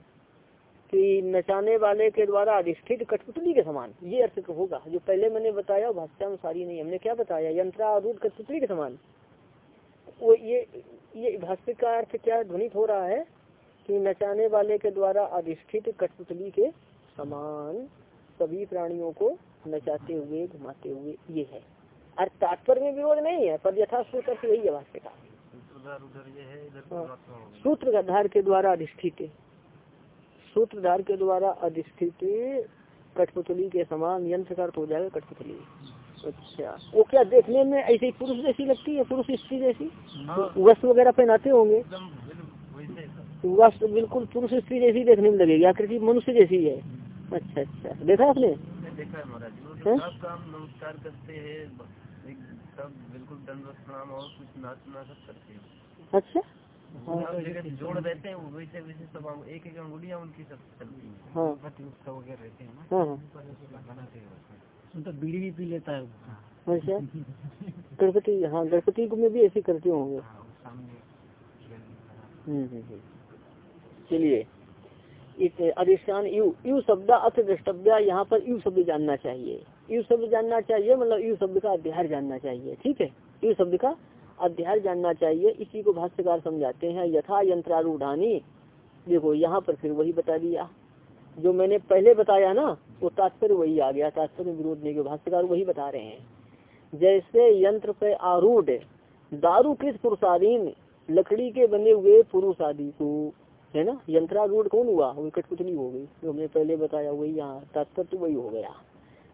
कि नचाने वाले के द्वारा अधिष्ठित कठपुतली के समान, ये अर्थ होगा। जो पहले मैंने बताया भाष्यानुसारी नहीं हमने क्या बताया? यंत्रारूढ़ कठपुतली के समान। वो ये ये भाष्य का अर्थ क्या ध्वनित हो रहा है? कि नचाने वाले के द्वारा अधिष्ठित कठपुतली के समान सभी प्राणियों को नचाते हुए, घुमाते हुए, ये है। अर्थ तात्पर्य में विरोध नहीं है, पर यथाश्रुत अर्थ यही है भाष्य का। हाँ। सूत्र धार के द्वारा अधिष्ठित सूत्रधार के द्वारा अधिष्ठित कठपुतली के समान यंत्र का हो जाएगा कठपुतली। अच्छा। वो क्या देखने में ऐसी पुरुष जैसी लगती है? पुरुष स्त्री जैसी? हाँ। वस्त्र वगैरह पहनाते होंगे? वस्त्र बिल्कुल पुरुष स्त्री जैसी देखने में लगेगी आकृति मनुष्य जैसी है। अच्छा अच्छा। देखा आपने? देखा है नमस्कार करते हैं बिल्कुल प्रणाम और कुछ सब करते हैं। अच्छा। जोड़ देते हैं वो वैसे वैसे सब एक एक अंगुलियाँ उनकी सब चलती हैं। हाँ। रहते हैं ना। हाँ तो बीड़ी भी पी लेता है अच्छा। गणपति हाँ गणपति को में भी ऐसे करते होंगे हम्म, हम्म, हम्म। चलिए। अधिष्ठान यू यु शब्द अर्थ द्रष्टव्य यहाँ पर यू शब्द जानना चाहिए। यू शब्द जानना चाहिए मतलब यू शब्द का अध्याय जानना चाहिए। ठीक है? यू शब्द का अध्याय जानना चाहिए। इसी को भाष्यकार समझाते हैं, यथा यंत्रारूढ़ानी। देखो, यहाँ पर फिर वही बता दिया। जो मैंने पहले बताया ना, वो तात्पर्य वही आ गया। तात्पर्य विरोध नहीं भाष्यकार वही बता रहे हैं। जैसे यंत्र पे आरूढ़, दारू किस पुरुषाधीन, लकड़ी के बने हुए पुरुष आदि को, है ना? यंत्रारूढ़ कौन हुआ? वो कठपुतली हो गई जो हमने पहले बताया, वही यहाँ तात्पर्य तो वही हो गया।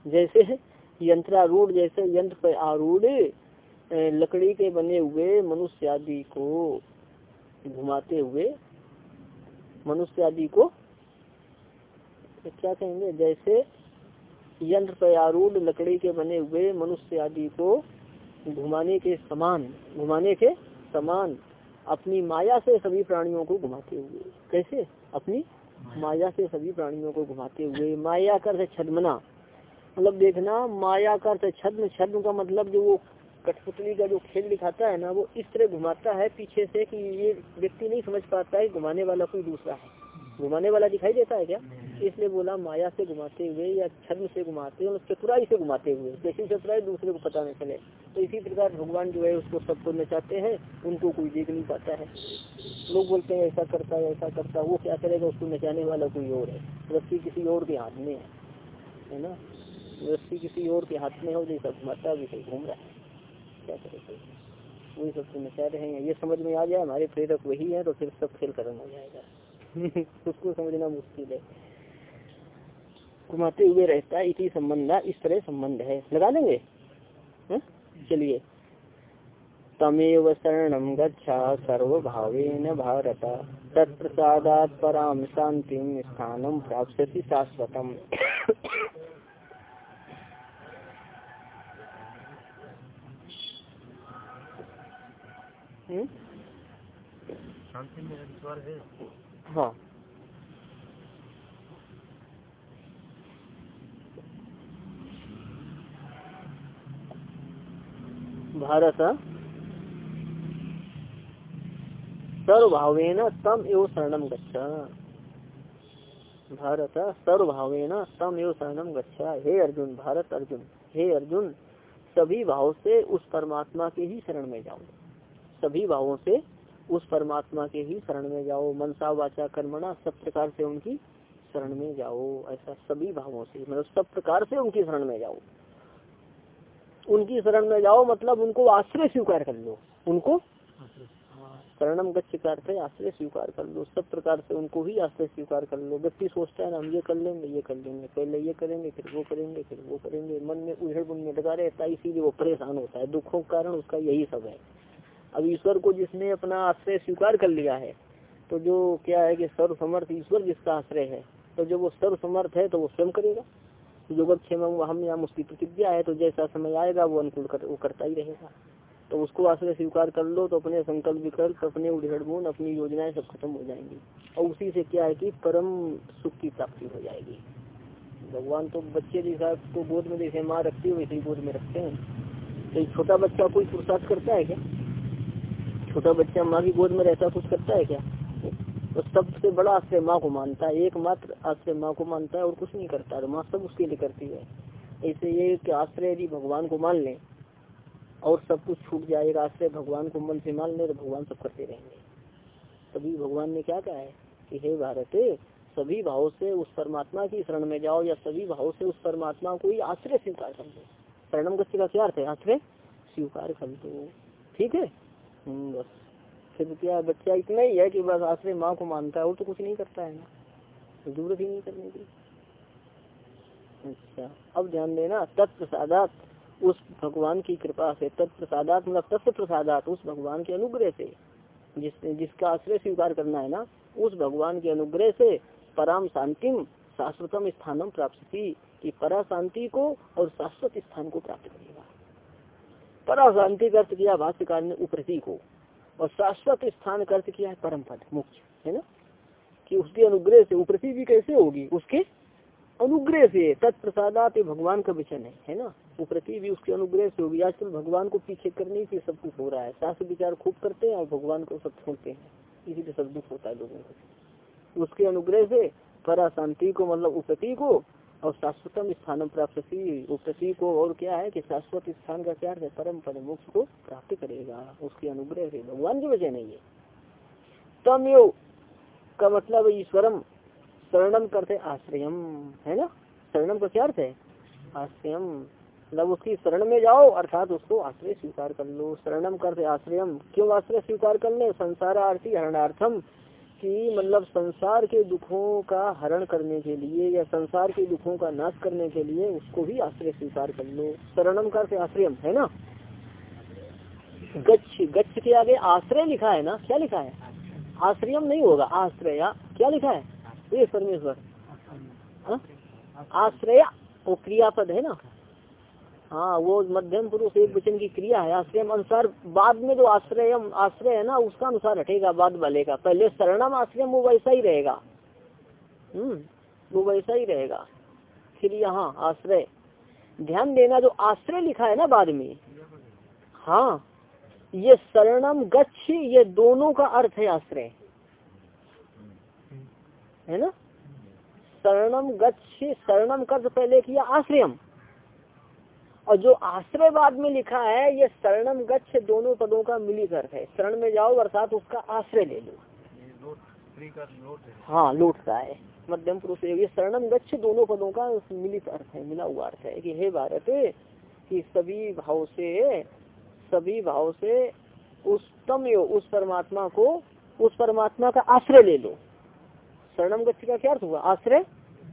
जैसे यंत्रारूढ़, जैसे यंत्र पे आरूढ़ लकड़ी के बने हुए मनुष्य आदि को घुमाते हुए मनुष्य आदि को क्या कहेंगे? जैसे यंत्र पे आरूढ़ लकड़ी के बने हुए मनुष्य आदि को घुमाने के समान, घुमाने के समान अपनी माया से सभी प्राणियों को घुमाते हुए। कैसे? अपनी माया से सभी प्राणियों को घुमाते हुए। माया कर छदमना। मतलब देखना, माया का अर्थ छद्म छद्म का मतलब जो वो कठपुतली का जो खेल दिखाता है ना वो इस तरह घुमाता है पीछे से कि ये व्यक्ति नहीं समझ पाता है घुमाने वाला कोई दूसरा है। घुमाने वाला दिखाई देता है क्या? इसलिए बोला माया से घुमाते हुए या छद्म से घुमाते हुए चतुराई से घुमाते हुए जैसी चतुराई दूसरे को पता नहीं चले। तो इसी प्रकार भगवान जो है उसको सबको नचाते हैं उनको कोई देख नहीं पाता है। लोग बोलते हैं ऐसा करता है ऐसा करता है वो क्या करेगा उसको नचाने वाला कोई और है। रस्सी किसी और के हाथ में है। है ना? रस्सी किसी और के हाथ में हो जैसा घुमाता वैसे घूम रहा है। क्या करेगा वही सबको नचा रहे हैं, ये समझ में आ जाए हमारे प्रेरक वही है तो फिर सब खेल खत्म हो जाएगा। उसको समझना मुश्किल है। घुमाते हुए रहता है, इसी संबंध इस तरह संबंध है। लगा लेंगे? हाँ? चलिए। तमेव शरणम गच्छा सर्वभावेन भारत। तत्प्रसादात पराम शांतिम स्थानम प्राप्त शाश्वतम हम्म? शांति में है हाँ? भारत सर्वभावेन तम एव शरणम गच्छा। भारत सर्वभावेन तम एव शरणम गच्छा। हे अर्जुन, भारत अर्जुन, हे अर्जुन, सभी भाव से उस परमात्मा के ही शरण में जाओ सभी भावों से उस परमात्मा के ही शरण में जाओ। मनसा, वाचा, कर्मणा, सब प्रकार से उनकी शरण में जाओ। ऐसा सभी भावों से मतलब सब प्रकार से उनकी शरण में जाओ। उनकी शरण में जाओ मतलब उनको आश्रय स्वीकार कर लो। उनको शरणम गच्छ करते आश्रय स्वीकार कर लो। सब प्रकार से उनको ही आश्रय स्वीकार कर लो। व्यक्ति सोचता है ना, हम ये कर लेंगे, ये कर लेंगे, पहले ये करेंगे, फिर वो करेंगे, फिर वो करेंगे। मन में उधड़ बुन में लगा रहता है, इसीलिए वो परेशान होता है। दुखों के कारण उसका यही सब है। अब ईश्वर को जिसने अपना आश्रय स्वीकार कर लिया है तो जो क्या है कि सर्व समर्थ ईश्वर जिसका आश्रय है तो जब वो सर्व समर्थ है तो वो स्वयं करेगा। जो योगक्षेम हम या उसकी प्रतिज्ञा है तो जैसा समय आएगा वो अनुकूल कर, वो करता ही रहेगा। तो उसको आश्रय स्वीकार कर लो तो अपने संकल्प विकल्प अपने उड़गुण अपनी योजनाएँ सब खत्म हो जाएँगी। और उसी से क्या है कि परम सुख की प्राप्ति हो जाएगी। भगवान तो बच्चे जैसा को गोद में जैसे माँ रखती है वैसे ही गोद में रखते हैं। तो छोटा बच्चा कोई पुरुषार्थ करता है क्या? छोटा बच्चा माँ की गोद में रहता कुछ करता है क्या? तो सबसे बड़ा आश्रय माँ को मानता है, एकमात्र आश्रय माँ को मानता है और कुछ नहीं करता है। माँ सब उसके लिए करती है। ऐसे ये कि आश्रय यदि भगवान को मान लें और सब कुछ छूट जाएगा आश्रय भगवान को मन से मान ले तो भगवान सब करते रहेंगे। तभी भगवान ने क्या कहा है कि, हे भारत, सभी भाव से उस परमात्मा की शरण में जाओ या सभी भाव से उस परमात्मा को ही आश्रय स्वीकार कर दो शरणम गति का क्या अर्थ है? आश्रय स्वीकार कर दो ठीक है? बस। फिर क्या, बच्चा इतना ही है कि बस आश्रय माँ को मानता है और तो कुछ नहीं करता है ना। तो ज़रूरत ही नहीं करने की। अच्छा अब ध्यान देना, तत्प्रसादात, उस भगवान की कृपा से, तत्प्रसादात मतलब तत्व प्रसादात उस भगवान के अनुग्रह से, जिस, जिसका आश्रय स्वीकार करना है ना, उस भगवान के अनुग्रह से पराम शांतिम शाश्वतम स्थानम प्राप्त की परा शांति को और शाश्वत स्थान को प्राप्त करेगा। परा शांति का अर्थ किया, भाष्यकार ने उप्रति को। और शाश्वत स्थान अर्थ किया है परम पद मुख्य है ना? कि उसके अनुग्रह से उप्रति भी कैसे होगी? उसके अनुग्रह से, तत्प्रसादात भगवान का वचन है है ना? उप्रति भी उसके अनुग्रह से होगी। आजकल भगवान को पीछे करने से सब कुछ हो रहा है। शास्त्र विचार खूब करते हैं और भगवान को सब छोड़ते हैं। इसीलिए सब दुख होता है लोगों को। उसके अनुग्रह से, परा शांति को मतलब उप्रति को और शाश्वतम स्थान प्राप्त उप्रति को और क्या है कि शाश्वत स्थान का क्या है? परम पद मोक्ष को प्राप्त करेगा। उसके अनुग्रह से भगवान की वजह नहीं है। तम यो का मतलब ईश्वरम शरणम करते आश्रयम। है ना? शरणम का क्या अर्थ है? आश्रयम। मतलब उसकी शरण में जाओ, अर्थात उसको आश्रय स्वीकार कर लो। शरणम करते आश्रयम। क्यों आश्रय स्वीकार कर ले? संसार आरती हरणार्थम। कि मतलब संसार के दुखों का हरण करने के लिए या संसार के दुखों का नाश करने के लिए उसको भी आश्रय स्वीकार कर लो। शरणम करते आश्रयम, है ना? गच्छ गच्छ के आगे आश्रय लिखा है ना? क्या लिखा है? आश्रयम नहीं होगा, आश्रय। क्या लिखा है? ये परमेश्वर। हाँ? आश्रय, वो क्रियापद, है ना? हाँ वो मध्यम पुरुष एक वचन की क्रिया है, आश्रय अनुसार बाद में जो आश्रय आश्रय है ना, उसका अनुसार हटेगा बाद वाले का। पहले शरणम आश्रय वो वैसा ही रहेगा। हम्म वो वैसा ही रहेगा। फिर यहाँ आश्रय। ध्यान देना, जो आश्रय लिखा है ना बाद में हाँ ये शरणम, गच्छ, ये दोनों का अर्थ है आश्रय। है ना? शरणम, गच्छ, शरणम कर्ज पहले किया, आश्रयम। और जो आश्रय बाद में लिखा है ये शरणम गच्छ दोनों पदों का मिलित अर्थ है। शरण में जाओ अर्थात उसका आश्रय ले लो। हाँ। लौटता है। मध्यम पुरुष ये शरणम गच्छ दोनों पदों का मिलित अर्थ है मिला हुआ अर्थ है कि हे भारत कि सभी भाव से सभी भाव से उस तम उस परमात्मा को उस परमात्मा का आश्रय ले लो। शरणम गच्छ का क्या अर्थ हुआ? आश्रय?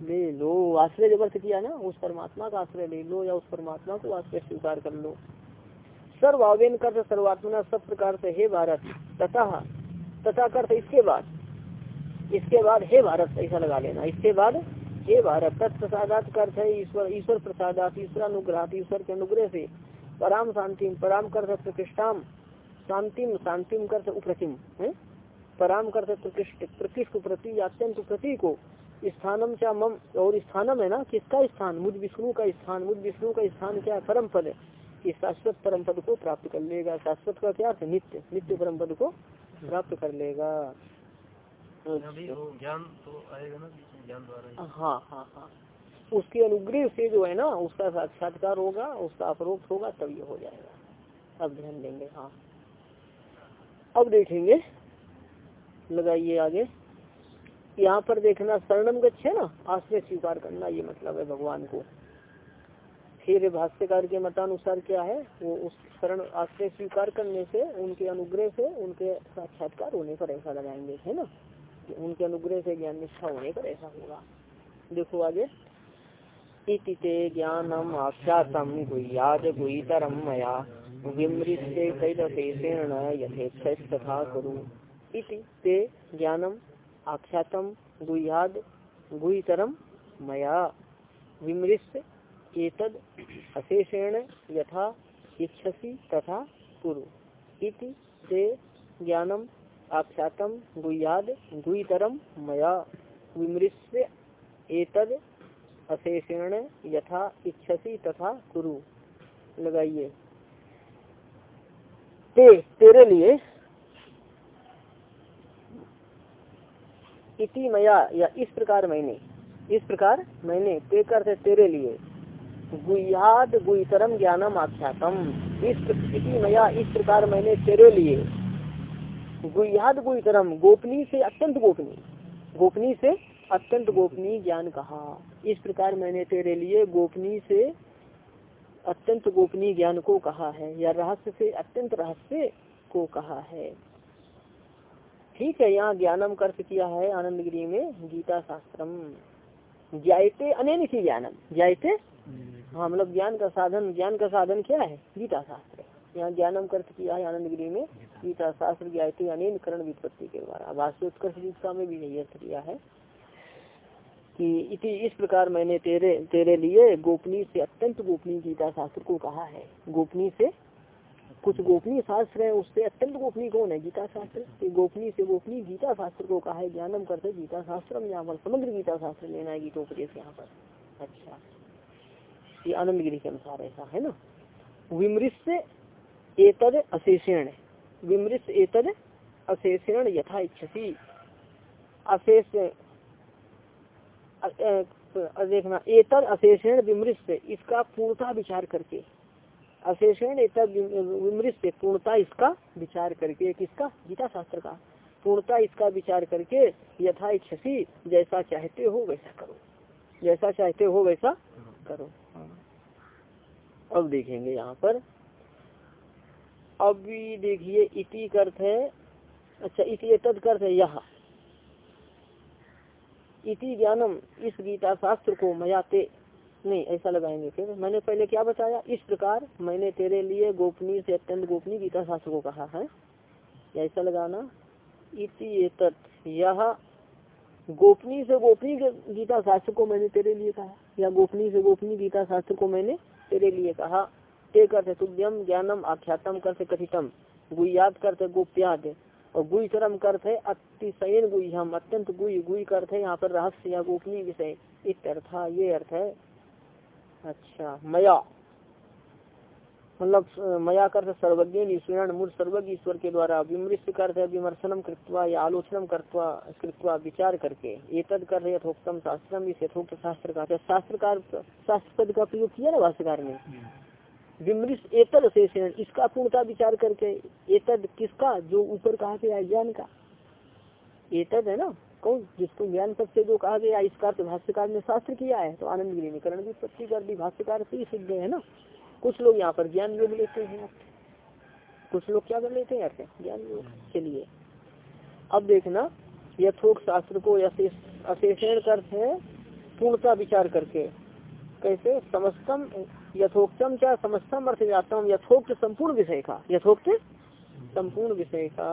ले लो, आश्रय जब अर्थ किया ना, उस परमात्मा का आश्रय ले लो या उस परमात्मा को आश्रय स्वीकार कर लो। सर्वावेन कर सर्वात्मना सब प्रकार से हे भारत, तथा तथा करते इसके बाद इसके बाद हे भारत, ऐसा लगा लेना। इसके बाद हे भारत तत्प्रसादात अर्थ है, ईश्वर ईश्वर प्रसादात, ईश्वर अनुग्रह ईश्वर के अनुग्रह से पराम शांतिम पराम कर प्रतिष्ठाम शांतिम शांतिम कर उप्रतिम, है? पराम कर प्रकृष्ट प्रकृष्ट प्रति, अत्यंत प्रति को स्थानम क्या मम और स्थानम है ना? किसका स्थान? मुझ विष्णु का स्थान। मुझ विष्णु का स्थान क्या है? परम पद है। कि शाश्वत परम पद को प्राप्त कर लेगा। शाश्वत का क्या है? नित्य। नित्य परम पद को प्राप्त कर लेगा। ज्ञान तो आएगा ना ज्ञान द्वारा हाँ। हाँ हाँ उसके अनुग्रह से जो है ना उसका साक्षात्कार होगा उसका अपरोक्त होगा तब ये हो जाएगा। अब ध्यान देंगे हाँ। अब देखेंगे। लगाइए आगे। यहाँ पर देखना शरणम गच्छ है ना? आश्रय स्वीकार करना ये मतलब है भगवान को। फिर भाष्यकार के मतानुसार क्या है? वो उस शरण आश्रय स्वीकार करने से, उनके अनुग्रह से, उनके साक्षात्कार होने पर ऐसा लगाएँगे, है ना? उनके अनुग्रह से ज्ञान निष्ठा होने पर ऐसा होगा। देखो आगे। इति ज्ञानम आख्यातम गुह्याद गुईतरम मया। यथेक्ष तथा इति ते ज्ञानम आख्यातम गुह्याद गुईतरम मया। विमृश्य एतद अशेषेण यथा इच्छसी तथा कुरु। इति ते ज्ञानम आख्यातम गुह्याद गुईतरम मया। विमृश्य एतद अशेषेण यथा इच्छसी तथा कुरु। लगाइए। ते, तेरे लिए इति मया या इस प्रकार मैंने, इस प्रकार मैंने ते करते तेरे लिए गुयाद गुईतरम ज्ञानम आख्यातम। इस इति मया इस प्रकार मैंने तेरे लिए गुयाद गुईतरम गोपनीय से अत्यंत गोपनीय गोपनीय से अत्यंत गोपनीय ज्ञान कहा। इस प्रकार मैंने तेरे लिए गोपनीय से अत्यंत गोपनीय ज्ञान को कहा है या रहस्य से अत्यंत रहस्य को कहा है। ठीक है यहाँ ज्ञानम कर्त किया है आनंद गिरी में गीता शास्त्रम। ज्यायते अनेन की ज्ञानम। ज्यायते हाँ मतलब ज्ञान का साधन ज्ञान का साधन क्या है? गीता शास्त्र। यहाँ ज्ञानम कर्त किया है आनंद गिरी में गीता। शास्त्र ज्ञाती अनिल करण विपत्ति के द्वारा। भाष्य उत्कर्ष दीक्षा में भी यही अर्थ किया है कि इति इस प्रकार मैंने तेरे तेरे लिए गोपनीय से अत्यंत गोपनीय गीता शास्त्र को कहा है। गोपनीय से कुछ गोपनीय शास्त्र है, उससे अत्यंत गोपनीय कौन है? गीता शास्त्र गोपनीय से गोपनीय गीता शास्त्र को कहा है, ज्ञानम करते गीता शास्त्र यहाँ पर समग्र गीता शास्त्र लेना है गीतोपदेश यहाँ पर। अच्छा। ये आनंद गिरी के अनुसार ऐसा है ना? विमृश एतद अशेषण। विमृश एतद अशेषण यथा इच्छसी। अशेष देखना, एतद अशेषण विमृश। इसका पूर्णता विचार करके। अशेषण एतद विमृश पूर्णता इसका विचार करके किसका गीता शास्त्र का पूर्णता इसका विचार करके यथा इच्छसी जैसा चाहते हो वैसा करो। जैसा चाहते हो वैसा करो। अब देखेंगे यहाँ पर। अभी देखिए, इति अर्थ है अच्छा इति तद अर्थ है यह। इति ज्ञानम, इस गीता शास्त्र को मयाते नहीं, ऐसा लगाएँगे फिर मैंने पहले क्या बताया? इस प्रकार मैंने तेरे लिए गोपनीय से अत्यंत गोपनीय गीता शास्त्र को कहा है। ऐसा लगाना, इति यह गोपनीय से गोपनीय गीता शास्त्र को मैंने तेरे लिए कहा, या गोपनीय से गोपनीय गीता शास्त्र को मैंने तेरे लिए कहा। ते करते तुभ्यम ज्ञानम आख्यातम करते कथितम। गुयात करते गोप्याद, और गुई कर्म करते अतिशयन गुई। हम अत्यंत गुई गुई करते यहाँ पर रहस्य या गोपनीय विषय। इत अर्थ ये अर्थ है अच्छा मया। मतलब मया कर सर्वज्ञ ईश्वरण मूल सर्वज्ञ ईश्वर के द्वारा विमृष्ट कर विमर्शनम कृत्वा या आलोचनम कृत्वा विचार करके ये तद कर यथोक्तम शास्त्रम इस यथोक्त शास्त्र का शास्त्रकार शास्त्र पद का प्रयोग किया ना भाष्यकार ने? विमृष्ट एतद शेषण इसका पूर्णता विचार करके एतद किसका जो ऊपर कहा गया ज्ञान का? एतद है ना? कौन जिसको ज्ञान पद से जो कहा गया इसका तो भाष्यकार ने शास्त्र किया है तो आनंद गिरी में करण की उत्पत्ति कर दी। भाष्यकार से ही सिद्ध है ना? कुछ लोग यहाँ पर ज्ञान योग लेते हैं। कुछ लोग क्या कर लेते हैं यार ज्ञान योग के लिए। अब देखना यथोक शास्त्र को अशेषण करते हैं, पूर्णता विचार करके। कैसे? समस्तम, यथोक्तम क्या समस्तम अर्थ जातम, यथोक्त संपूर्ण विषय का। यथोक्त संपूर्ण विषय का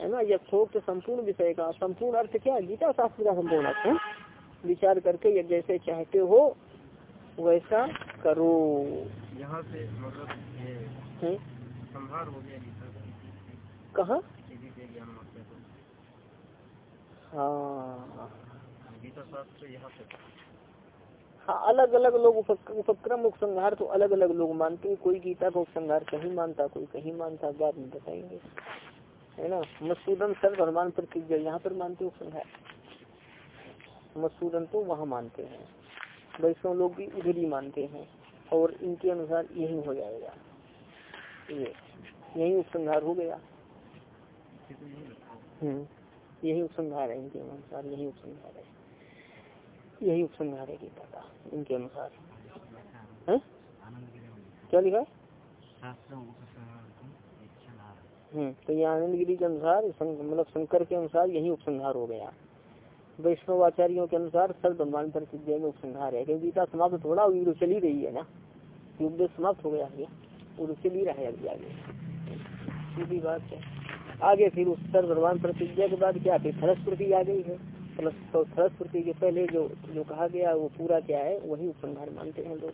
है ना? यथोक्त संपूर्ण विषय का संपूर्ण अर्थ क्या? गीता शास्त्र का संपूर्ण अर्थ है। विचार करके जैसे चाहते हो वैसा करो। यहाँ से मतलब हम्म? संहार हो गया कहा? हाँ गीता शास्त्र यहाँ पे हाँ अलग अलग लोग उपक्रम, उपसंहार तो अलग अलग लोग मानते हैं। कोई गीता का उपसंहार कहीं मानता, कोई कहीं मानता, बाद में बताएँगे। है ना? मसूदन सर हनुमान प्रतिज्ञा यहाँ पर मानते उपसंहार। मसूदन तो वहाँ मानते हैं। वैष्णव लोग भी उधर ही मानते हैं, और इनके अनुसार यही हो जाएगा। ये, यही उपसंहार हो गया। हम्म यही उपसंहार है इनके अनुसार, यही उपसंहार है। यही उपसंहार है गीता का इनके अनुसार। है? क्या लिखा? हम्म तो ये आनंद गिरी के अनुसार मतलब शंकर के अनुसार यही उपसंहार हो गया। वैष्णव आचार्यों के अनुसार सर्व भगवान पर में उपसंहार है, क्योंकि गीता समाप्त थोड़ा हुई तो चली रही है ना। उपदेश समाप्त हो गया है और चल ही रहा है अभी आगे। सीधी बात है। आगे फिर उस सर्व भगवान प्रतिज्ञा के बाद क्या, फिर थरस प्रति आ गई है। तो थरस प्रति के पहले जो जो कहा गया वो पूरा क्या है वही उपसंहार मानते हैं लोग।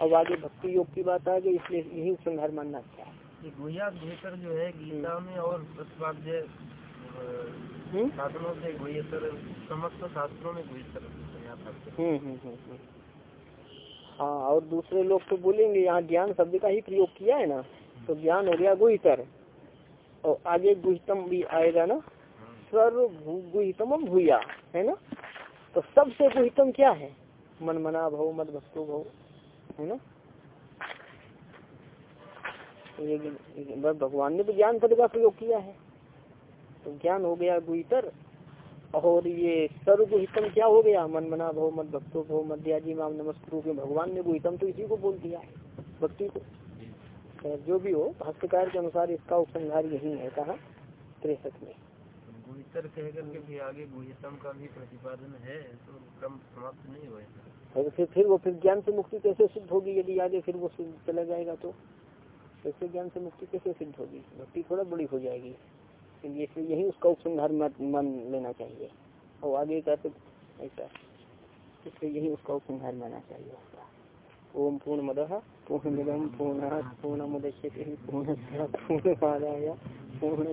अब आगे भक्ति योग की बात आ गई इसलिए यही उपसंहार मानना अच्छा है। गुहिया बेहतर जो है गीता में और प्रतिपाद्य हम्म? साधनों से समस्त शास्त्रों में गुहेतर हम्म हम्म हम्म हाँ और दूसरे लोग तो बोलेंगे यहाँ ज्ञान शब्द का ही प्रयोग किया है ना तो ज्ञान हो गया गुहितर और आगे गुहितम भी आएगा ना? सर्व गुहितम भूया, है ना? तो सबसे गुहितम क्या है? मन मना भव मत भक्तो भव, है ना? तो भगवान ने तो ज्ञान पद का प्रयोग किया है। तो ज्ञान हो गया गुहितर, और ये सर्वहितम क्या हो गया? मन मना भव मत भक्तो भव मध्याजी माम नमस्कुरु के भगवान ने गुहितम तो इसी को बोल दिया है, भक्ति को। जो भी हो, भाष्यकार के अनुसार इसका उपसंहार यही है, कहा त्रेसठ में। गुहितर कह करके भी आगे गुहितम का भी प्रतिपादन है तो क्रम समाप्त नहीं हुआ फिर फिर वो फिर ज्ञान से मुक्ति कैसे सिद्ध होगी? यदि आगे फिर वो चला जाएगा तो? ऐसे ज्ञान से मुक्ति कैसे सिद्ध होगी? भक्ति थोड़ा बड़ी हो जाएगी। इसलिए यही उसका उपसंहार मान लेना चाहिए। और आगे का तो ऐसा। इसलिए यही उसका उपसंहार मानना चाहिए। उसका ओम पूर्ण मद पूर्ण मिदम पूर्ण पूर्ण मुदश्य पूर्ण पूर्ण पूर्ण